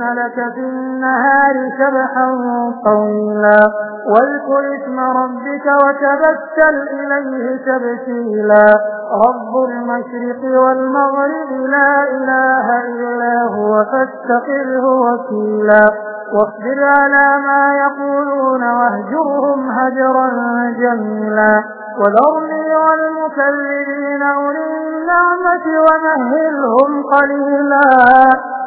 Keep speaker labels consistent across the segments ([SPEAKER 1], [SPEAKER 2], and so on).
[SPEAKER 1] لك في النهار سبحا طويلا. واذكر اسم ربك وتبتل إليه تبتيلا. رب المشرق والمغرب لا إله إلا هو فاستقره وكيلا. واصبر على ما يقولون واهجرهم هجرا جميلا. وذرني والمكذبين أولي النعمة ومهلهم قليلا.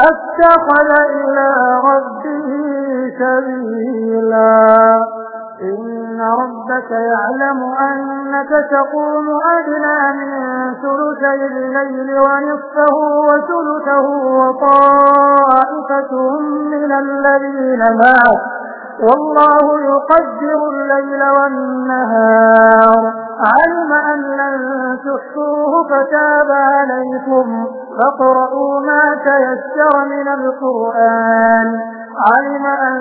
[SPEAKER 1] أتخذ إلى ربه سبيلا. إن ربك يعلم أنك تقوم أدنى من ثلثي الليل ونصفه وثلثه وطائفة من الذين معه. والله يقدر الليل والنهار. علم أن لن تحصوه فتاب عليكم. فاقرؤوا ما تيسر من القرآن. علم أن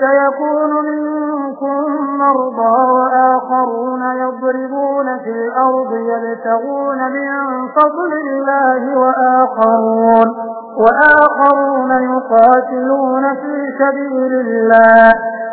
[SPEAKER 1] سيكون منكم مرضى وآخرون يضربون في الأرض يبتغون من فضل الله وآخرون وآخرون يقاتلون في سبيل الله.